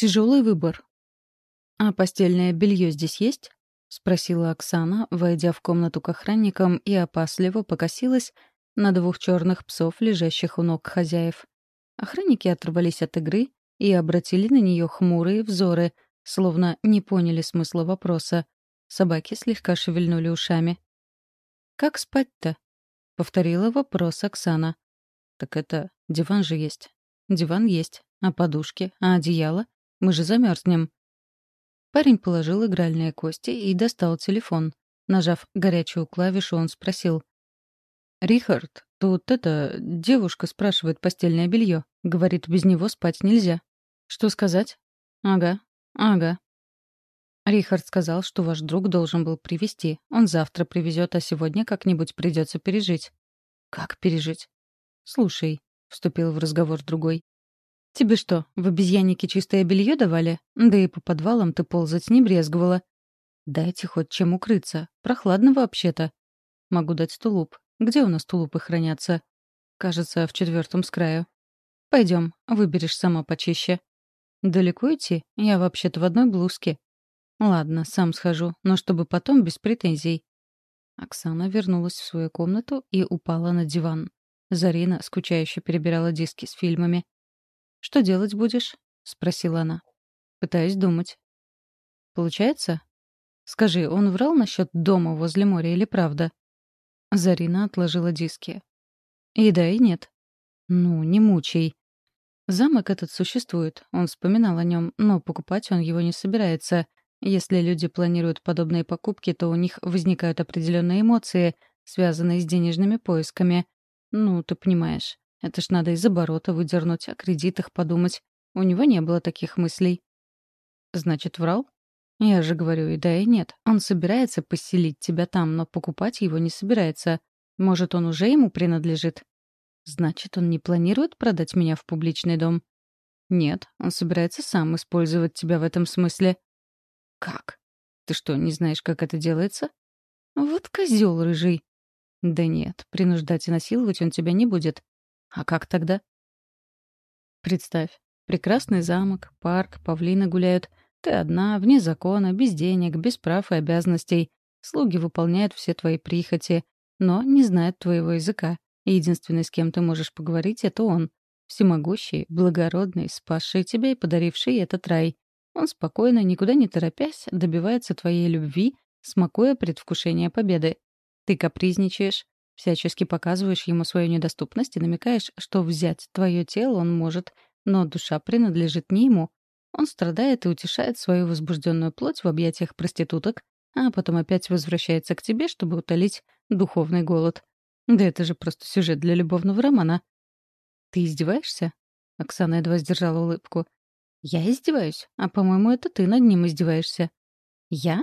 Тяжелый выбор. «А постельное белье здесь есть?» — спросила Оксана, войдя в комнату к охранникам и опасливо покосилась на двух черных псов, лежащих у ног хозяев. Охранники оторвались от игры и обратили на нее хмурые взоры, словно не поняли смысла вопроса. Собаки слегка шевельнули ушами. «Как спать-то?» — повторила вопрос Оксана. «Так это диван же есть». «Диван есть. А подушки? А одеяло? Мы же замерзнем. Парень положил игральные кости и достал телефон. Нажав горячую клавишу, он спросил. «Рихард, тут это... девушка спрашивает постельное белье. Говорит, без него спать нельзя. Что сказать?» «Ага, ага». Рихард сказал, что ваш друг должен был привезти. Он завтра привезет, а сегодня как-нибудь придется пережить. «Как пережить?» «Слушай», — вступил в разговор другой. «Тебе что, в обезьяннике чистое белье давали? Да и по подвалам ты ползать не брезговала. Дайте хоть чем укрыться. Прохладно вообще-то. Могу дать тулуп. Где у нас тулупы хранятся? Кажется, в четвертом с краю. Пойдем, выберешь сама почище. Далеко идти? Я вообще-то в одной блузке. Ладно, сам схожу, но чтобы потом без претензий. Оксана вернулась в свою комнату и упала на диван. Зарина скучающе перебирала диски с фильмами. «Что делать будешь?» — спросила она. «Пытаюсь думать». «Получается?» «Скажи, он врал насчет дома возле моря или правда?» Зарина отложила диски. «И да, и нет». «Ну, не мучай». Замок этот существует, он вспоминал о нем, но покупать он его не собирается. Если люди планируют подобные покупки, то у них возникают определенные эмоции, связанные с денежными поисками. Ну, ты понимаешь. Это ж надо из оборота выдернуть, о кредитах подумать. У него не было таких мыслей. Значит, врал? Я же говорю и да, и нет. Он собирается поселить тебя там, но покупать его не собирается. Может, он уже ему принадлежит? Значит, он не планирует продать меня в публичный дом? Нет, он собирается сам использовать тебя в этом смысле. Как? Ты что, не знаешь, как это делается? Вот козел рыжий. Да нет, принуждать и насиловать он тебя не будет. А как тогда? Представь, прекрасный замок, парк, павлины гуляют. Ты одна, вне закона, без денег, без прав и обязанностей. Слуги выполняют все твои прихоти, но не знают твоего языка. Единственный, с кем ты можешь поговорить, это он. Всемогущий, благородный, спасший тебя и подаривший этот рай. Он спокойно, никуда не торопясь, добивается твоей любви, смакуя предвкушение победы. Ты капризничаешь, Всячески показываешь ему свою недоступность и намекаешь, что взять твое тело он может, но душа принадлежит не ему. Он страдает и утешает свою возбужденную плоть в объятиях проституток, а потом опять возвращается к тебе, чтобы утолить духовный голод. Да это же просто сюжет для любовного романа. «Ты издеваешься?» Оксана едва сдержала улыбку. «Я издеваюсь, а, по-моему, это ты над ним издеваешься». «Я?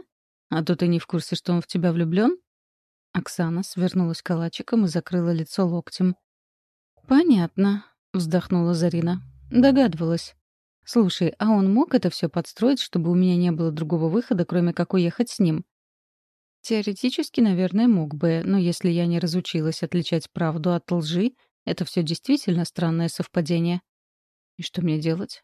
А то ты не в курсе, что он в тебя влюблен? Оксана свернулась калачиком и закрыла лицо локтем. «Понятно», — вздохнула Зарина. «Догадывалась. Слушай, а он мог это все подстроить, чтобы у меня не было другого выхода, кроме как уехать с ним?» Теоретически, наверное, мог бы, но если я не разучилась отличать правду от лжи, это все действительно странное совпадение. И что мне делать?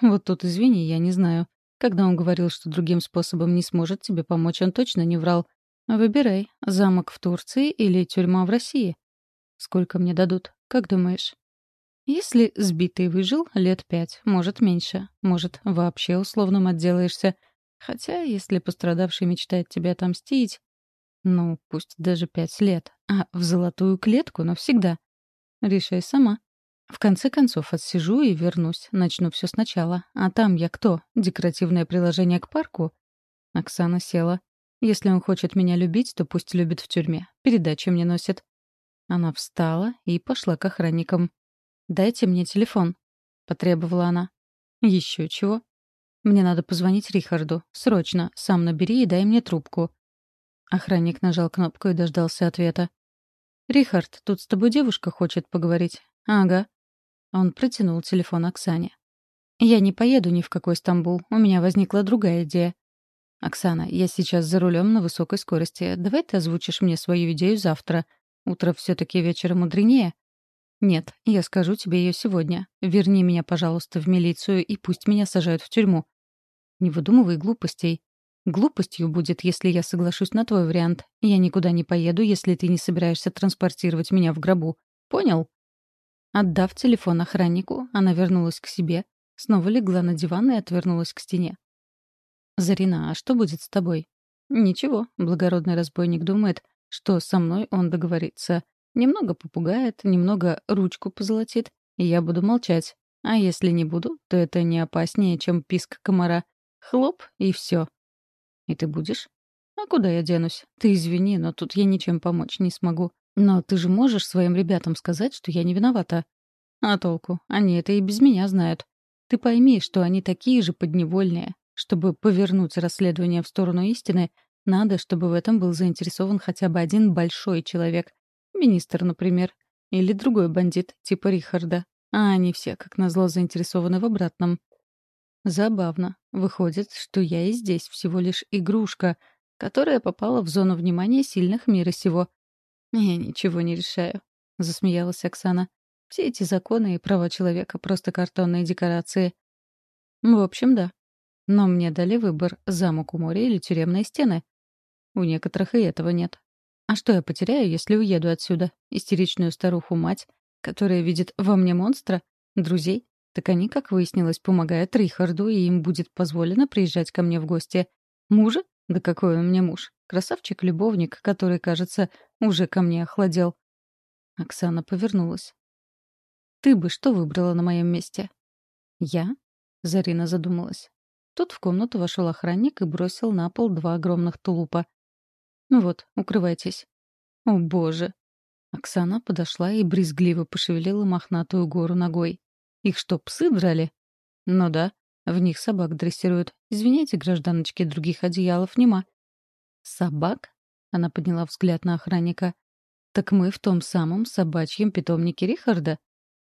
Вот тут, извини, я не знаю. Когда он говорил, что другим способом не сможет тебе помочь, он точно не врал. Выбирай, замок в Турции или тюрьма в России. Сколько мне дадут, как думаешь? Если сбитый выжил, лет пять, может, меньше. Может, вообще условным отделаешься. Хотя, если пострадавший мечтает тебя отомстить, ну, пусть даже пять лет, а в золотую клетку навсегда. Решай сама. В конце концов, отсижу и вернусь, начну все сначала. А там я кто? Декоративное приложение к парку? Оксана села. Если он хочет меня любить, то пусть любит в тюрьме. Передачи мне носит. Она встала и пошла к охранникам. «Дайте мне телефон», — потребовала она. «Еще чего?» «Мне надо позвонить Рихарду. Срочно. Сам набери и дай мне трубку». Охранник нажал кнопку и дождался ответа. «Рихард, тут с тобой девушка хочет поговорить». «Ага». Он протянул телефон Оксане. «Я не поеду ни в какой Стамбул. У меня возникла другая идея. «Оксана, я сейчас за рулем на высокой скорости. Давай ты озвучишь мне свою идею завтра. Утро все таки вечера мудренее». «Нет, я скажу тебе ее сегодня. Верни меня, пожалуйста, в милицию, и пусть меня сажают в тюрьму». «Не выдумывай глупостей. Глупостью будет, если я соглашусь на твой вариант. Я никуда не поеду, если ты не собираешься транспортировать меня в гробу. Понял?» Отдав телефон охраннику, она вернулась к себе, снова легла на диван и отвернулась к стене. «Зарина, а что будет с тобой?» «Ничего», — благородный разбойник думает, что со мной он договорится. Немного попугает, немного ручку позолотит, и я буду молчать. А если не буду, то это не опаснее, чем писк комара. Хлоп, и все. И ты будешь? А куда я денусь? Ты извини, но тут я ничем помочь не смогу. Но ты же можешь своим ребятам сказать, что я не виновата. А толку? Они это и без меня знают. Ты пойми, что они такие же подневольные. Чтобы повернуть расследование в сторону истины, надо, чтобы в этом был заинтересован хотя бы один большой человек. Министр, например. Или другой бандит, типа Рихарда. А они все, как назло, заинтересованы в обратном. Забавно. Выходит, что я и здесь всего лишь игрушка, которая попала в зону внимания сильных мира сего. «Я ничего не решаю», — засмеялась Оксана. «Все эти законы и права человека — просто картонные декорации». «В общем, да. Но мне дали выбор — замок у моря или тюремные стены. У некоторых и этого нет. А что я потеряю, если уеду отсюда? Истеричную старуху-мать, которая видит во мне монстра? Друзей? Так они, как выяснилось, помогают Рихарду, и им будет позволено приезжать ко мне в гости. Мужа? Да какой он мне муж? Красавчик-любовник, который, кажется, уже ко мне охладел. Оксана повернулась. «Ты бы что выбрала на моем месте?» «Я?» — Зарина задумалась. Тут в комнату вошел охранник и бросил на пол два огромных тулупа. «Ну вот, укрывайтесь». «О, боже!» Оксана подошла и брезгливо пошевелила мохнатую гору ногой. «Их что, псы драли?» «Ну да, в них собак дрессируют. Извините, гражданочки, других одеялов нема». «Собак?» — она подняла взгляд на охранника. «Так мы в том самом собачьем питомнике Рихарда?»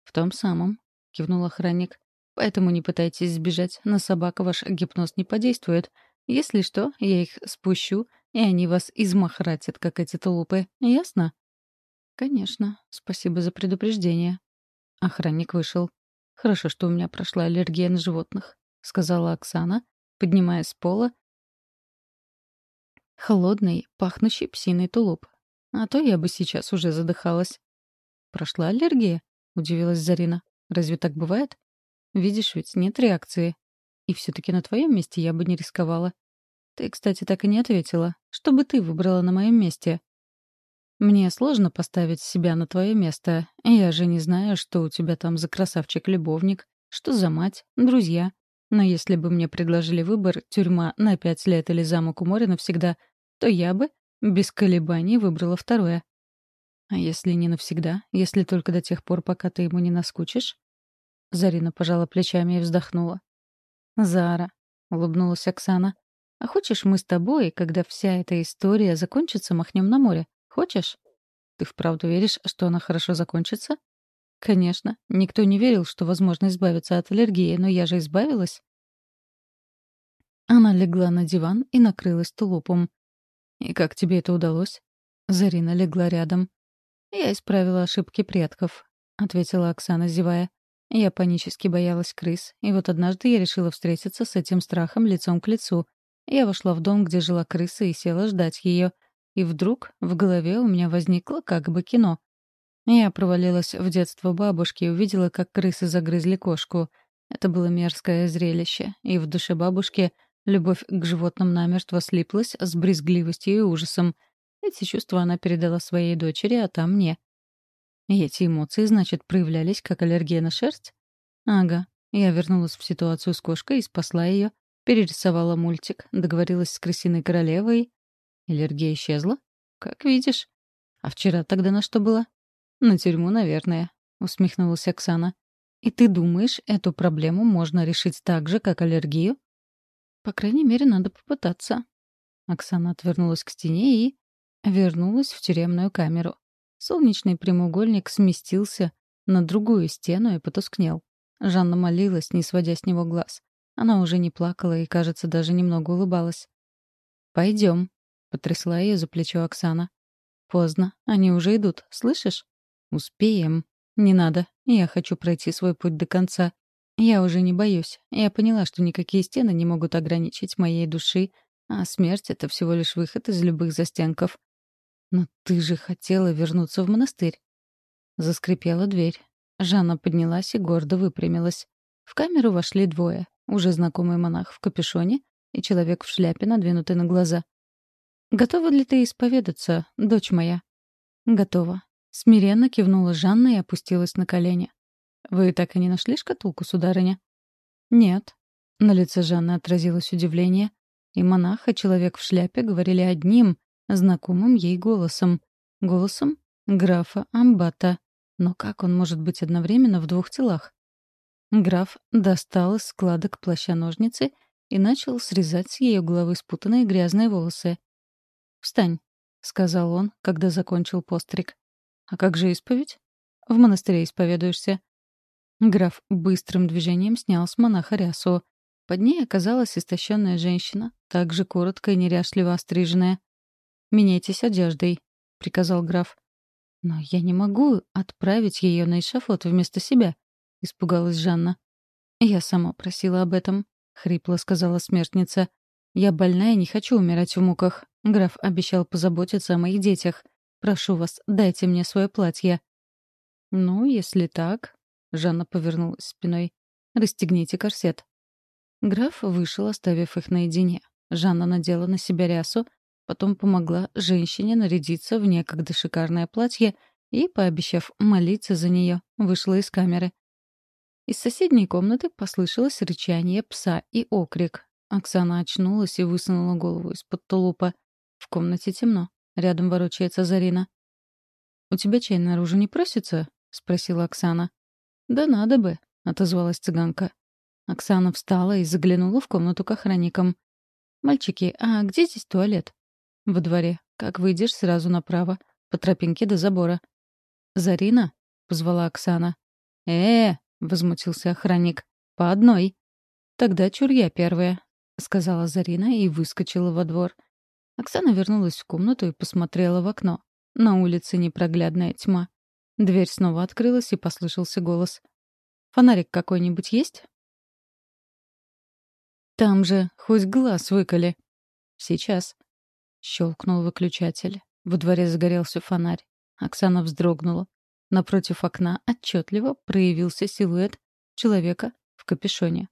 «В том самом», — кивнул охранник. «Поэтому не пытайтесь сбежать, на собак ваш гипноз не подействует. Если что, я их спущу, и они вас измахратят, как эти тулупы. Ясно? Конечно. Спасибо за предупреждение. Охранник вышел. Хорошо, что у меня прошла аллергия на животных, сказала Оксана, поднимая с пола холодный, пахнущий псиной тулуп. А то я бы сейчас уже задыхалась. Прошла аллергия? удивилась Зарина. Разве так бывает? Видишь, ведь нет реакции. И все-таки на твоем месте я бы не рисковала. Ты, кстати, так и не ответила. Что бы ты выбрала на моем месте? Мне сложно поставить себя на твое место. Я же не знаю, что у тебя там за красавчик-любовник, что за мать, друзья. Но если бы мне предложили выбор, тюрьма на пять лет или замок у моря навсегда, то я бы без колебаний выбрала второе. А если не навсегда, если только до тех пор, пока ты ему не наскучишь? Зарина пожала плечами и вздохнула. «Зара», — улыбнулась Оксана, а хочешь, мы с тобой, когда вся эта история закончится, махнем на море? Хочешь? Ты вправду веришь, что она хорошо закончится? Конечно. Никто не верил, что возможно избавиться от аллергии, но я же избавилась. Она легла на диван и накрылась тулупом. «И как тебе это удалось?» Зарина легла рядом. «Я исправила ошибки предков», — ответила Оксана, зевая. Я панически боялась крыс, и вот однажды я решила встретиться с этим страхом лицом к лицу, я вошла в дом, где жила крыса, и села ждать ее. И вдруг в голове у меня возникло как бы кино. Я провалилась в детство бабушки и увидела, как крысы загрызли кошку. Это было мерзкое зрелище, и в душе бабушки любовь к животным намертво слиплась с брезгливостью и ужасом. Эти чувства она передала своей дочери, а та мне. И эти эмоции, значит, проявлялись как аллергия на шерсть? Ага. Я вернулась в ситуацию с кошкой и спасла ее, Перерисовала мультик, договорилась с крысиной королевой. Аллергия исчезла? Как видишь. А вчера тогда на что было? На тюрьму, наверное, усмехнулась Оксана. И ты думаешь, эту проблему можно решить так же, как аллергию? По крайней мере, надо попытаться. Оксана отвернулась к стене и вернулась в тюремную камеру. Солнечный прямоугольник сместился на другую стену и потускнел. Жанна молилась, не сводя с него глаз. Она уже не плакала и, кажется, даже немного улыбалась. «Пойдем», — потрясла ее за плечо Оксана. «Поздно. Они уже идут. Слышишь?» «Успеем». «Не надо. Я хочу пройти свой путь до конца. Я уже не боюсь. Я поняла, что никакие стены не могут ограничить моей души, а смерть — это всего лишь выход из любых застенков. Но ты же хотела вернуться в монастырь. Заскрипела дверь. Жанна поднялась и гордо выпрямилась. В камеру вошли двое. Уже знакомый монах в капюшоне и человек в шляпе, надвинутый на глаза. «Готова ли ты исповедаться, дочь моя?» «Готова». Смиренно кивнула Жанна и опустилась на колени. «Вы так и не нашли шкатулку, сударыня?» «Нет». На лице Жанны отразилось удивление. И монах, и человек в шляпе говорили одним, знакомым ей голосом. Голосом графа Амбата. Но как он может быть одновременно в двух телах? Граф достал из складок плаща ножницы и начал срезать с ее головы спутанные грязные волосы. «Встань», — сказал он, когда закончил постриг. «А как же исповедь?» «В монастыре исповедуешься». Граф быстрым движением снял с монаха рясу. Под ней оказалась истощенная женщина, также коротко и неряшливо остриженная. «Меняйтесь одеждой», — приказал граф. «Но я не могу отправить ее на эшафот вместо себя», — испугалась Жанна. «Я сама просила об этом», — хрипло сказала смертница. «Я больна и не хочу умирать в муках. Граф обещал позаботиться о моих детях. Прошу вас, дайте мне свое платье». «Ну, если так...» — Жанна повернулась спиной. «Расстегните корсет». Граф вышел, оставив их наедине. Жанна надела на себя рясу, Потом помогла женщине нарядиться в некогда шикарное платье и, пообещав молиться за нее, вышла из камеры. Из соседней комнаты послышалось рычание пса и окрик. Оксана очнулась и высунула голову из-под тулупа. В комнате темно. Рядом ворочается Зарина. «У тебя чай наружу не просится?» — спросила Оксана. «Да надо бы», — отозвалась цыганка. Оксана встала и заглянула в комнату к охранникам. «Мальчики, а где здесь туалет?» Во дворе. Как выйдешь, сразу направо. По тропинке до забора. «Зарина?» — позвала Оксана. э, -э возмутился охранник. «По одной». «Тогда чур я первая», — сказала Зарина и выскочила во двор. Оксана вернулась в комнату и посмотрела в окно. На улице непроглядная тьма. Дверь снова открылась, и послышался голос. «Фонарик какой-нибудь есть?» «Там же, хоть глаз выколи». «Сейчас». Щелкнул выключатель. Во дворе загорелся фонарь. Оксана вздрогнула. Напротив окна отчетливо проявился силуэт человека в капюшоне.